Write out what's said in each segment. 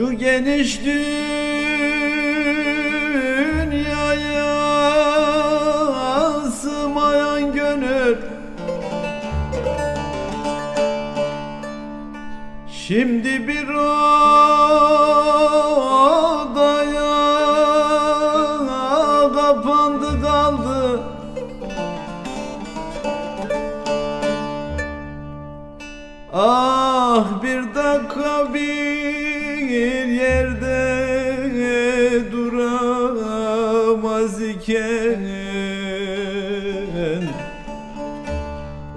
Şu geniş dünyaya sığmayan gönül. Şimdi bir yerde duramaz iken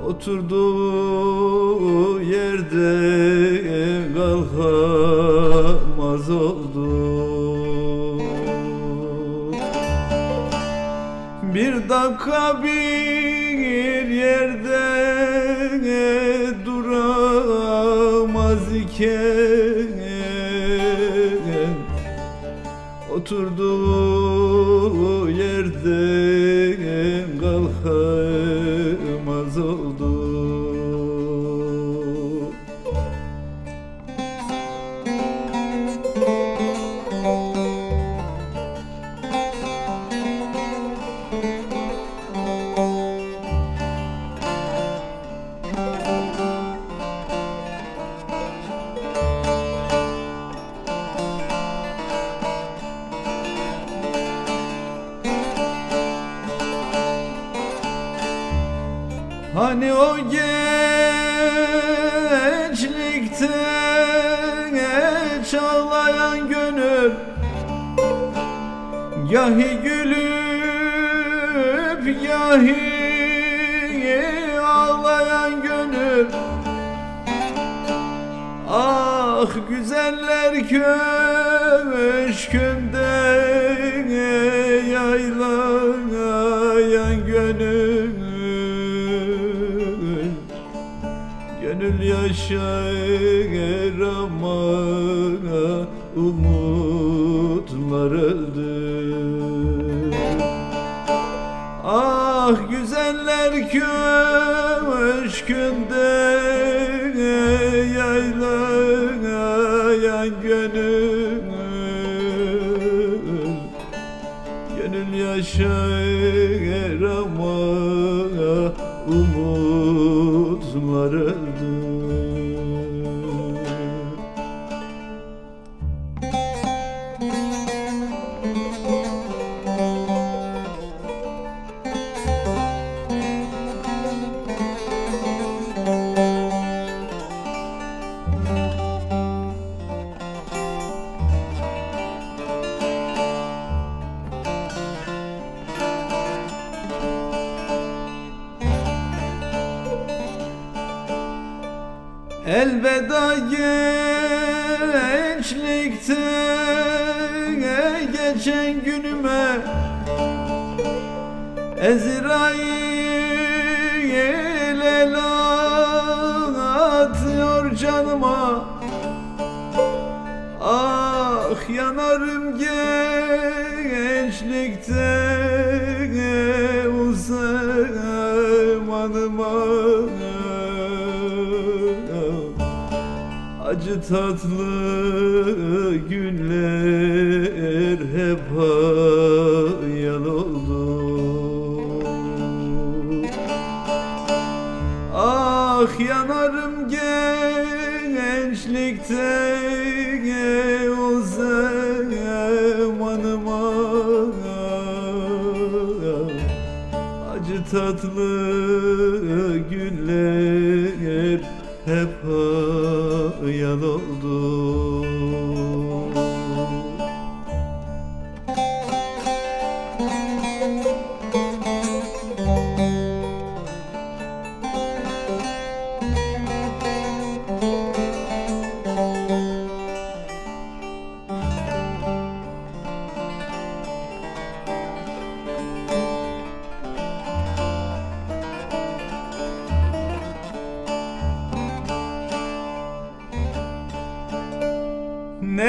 Oturduğu yerde kalkamaz oldu. Bir dakika bir yerde duramaz iken Oturduğu yerde kalkamaz Hani o gençlikte çağlayan gönül Gahi gülüp gahi ağlayan gönül. Ah güzeller köşkünde yaylayan Gönül yaşar ama umutlar öldü Ah güzeller köşkünde yaylayan gönül. Gönül yaşar ama umutlar Elveda gençlikte geçen günüme. Ezrail el atıyor canıma. Ah yanarım gençlikte tatlı günler hep hayal oldu. Ah yanarım gençlikte o zamanıma. Acı tatlı günler hep hayal oldu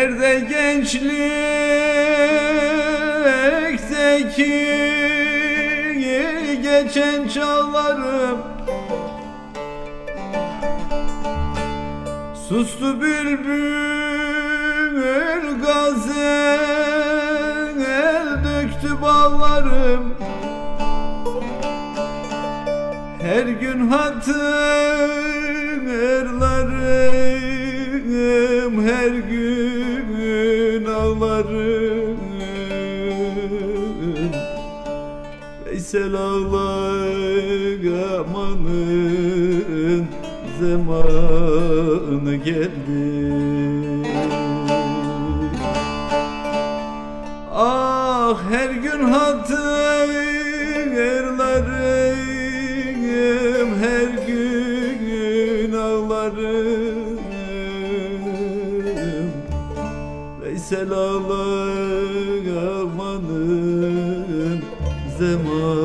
Nerede gençlikteki geçen çağlarım? Sustu bülbül gazel döktü ballarım Her gün hatırlarım Veysel ağlamanın zamanı geldi. Ah her gün hatırlarım Her gün ağlarım. Veysel ağlamanın zamanı